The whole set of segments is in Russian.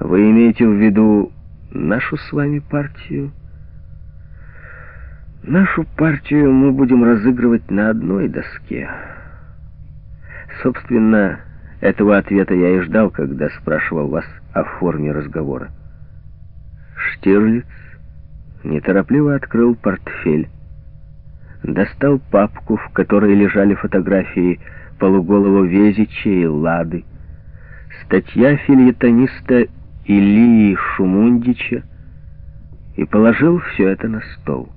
Вы имеете в виду нашу с вами партию? Нашу партию мы будем разыгрывать на одной доске. Собственно, этого ответа я и ждал, когда спрашивал вас о форме разговора. Штирлиц неторопливо открыл портфель, достал папку, в которой лежали фотографии полуголого Везича и Лады, статья фильетониста Илии Шумундича и положил все это на стол.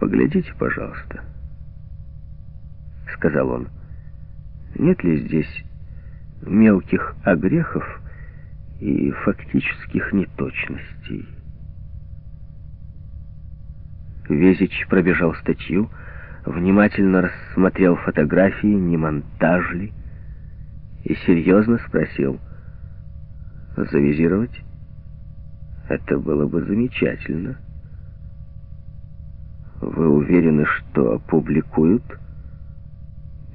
«Поглядите, пожалуйста», — сказал он, — «нет ли здесь мелких огрехов и фактических неточностей?» Везич пробежал статью, внимательно рассмотрел фотографии, не монтаж ли, и серьезно спросил, «Завизировать? Это было бы замечательно. Вы уверены, что опубликуют?»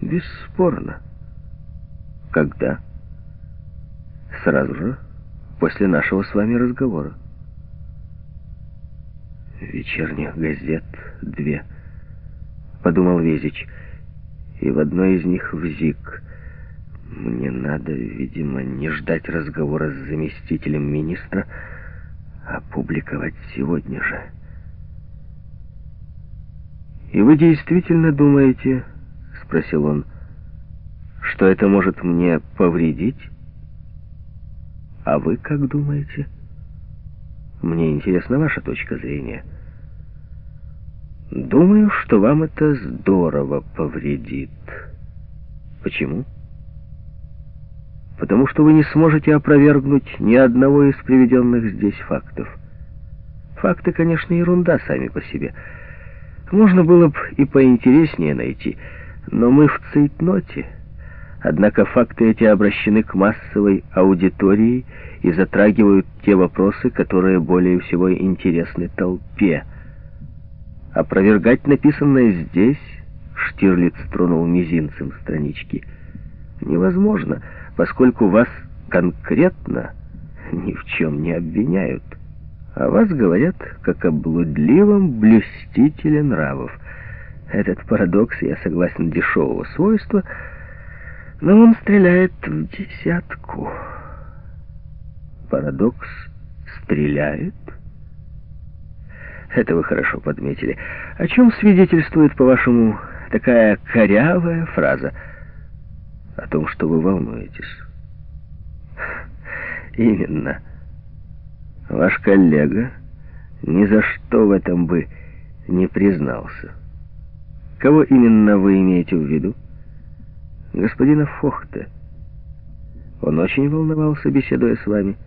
«Бесспорно. Когда?» «Сразу же, после нашего с вами разговора» вечерних газет две, подумал Везич, и в одной из них взик. Мне надо, видимо, не ждать разговора с заместителем министра, а публиковать сегодня же. «И вы действительно думаете, — спросил он, — что это может мне повредить? А вы как думаете?» Мне интересна ваша точка зрения. Думаю, что вам это здорово повредит. Почему? Потому что вы не сможете опровергнуть ни одного из приведенных здесь фактов. Факты, конечно, ерунда сами по себе. Можно было бы и поинтереснее найти, но мы в цейтноте. Однако факты эти обращены к массовой аудитории и затрагивают те вопросы, которые более всего интересны толпе. Опровергать написанное здесь, Штирлиц тронул мизинцем странички, невозможно, поскольку вас конкретно ни в чем не обвиняют. А вас говорят как о блудливом блюстителе нравов. Этот парадокс, я согласен, дешевого свойства, но он стреляет в десятку парадокс стреляет? Это вы хорошо подметили. О чем свидетельствует, по-вашему, такая корявая фраза? О том, что вы волнуетесь. Именно. Ваш коллега ни за что в этом бы не признался. Кого именно вы имеете в виду? Господина Фохта. Он очень волновался, беседуя с вами.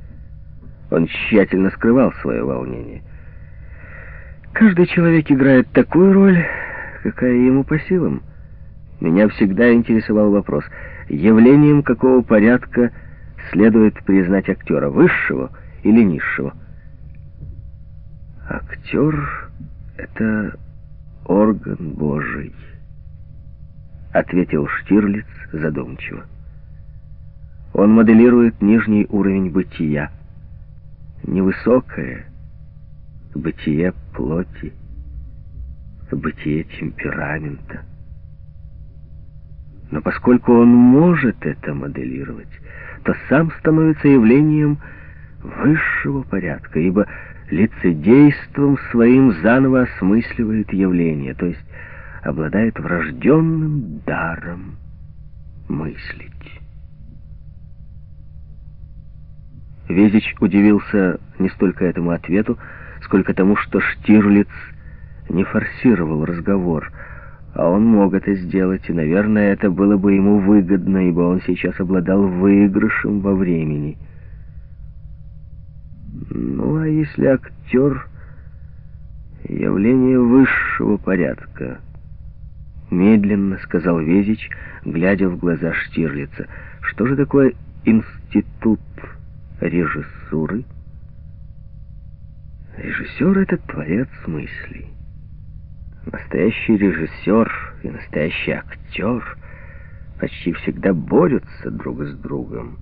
Он тщательно скрывал свое волнение. Каждый человек играет такую роль, какая ему по силам. Меня всегда интересовал вопрос, явлением какого порядка следует признать актера, высшего или низшего. Актер — это орган Божий, ответил Штирлиц задумчиво. Он моделирует нижний уровень бытия, невысокое бытие плоти, бытие темперамента. Поскольку он может это моделировать, то сам становится явлением высшего порядка, ибо лицедейством своим заново осмысливает явление, то есть обладает врожденным даром мыслить. Везич удивился не столько этому ответу, сколько тому, что Штирлиц не форсировал разговор, а он мог это сделать, и, наверное, это было бы ему выгодно, ибо он сейчас обладал выигрышем во времени. Ну, а если актер — явление высшего порядка? Медленно сказал Везич, глядя в глаза Штирлица. Что же такое институт режиссуры. Режиссер — это творец мыслей. Настоящий режиссер и настоящий актер почти всегда борются друг с другом.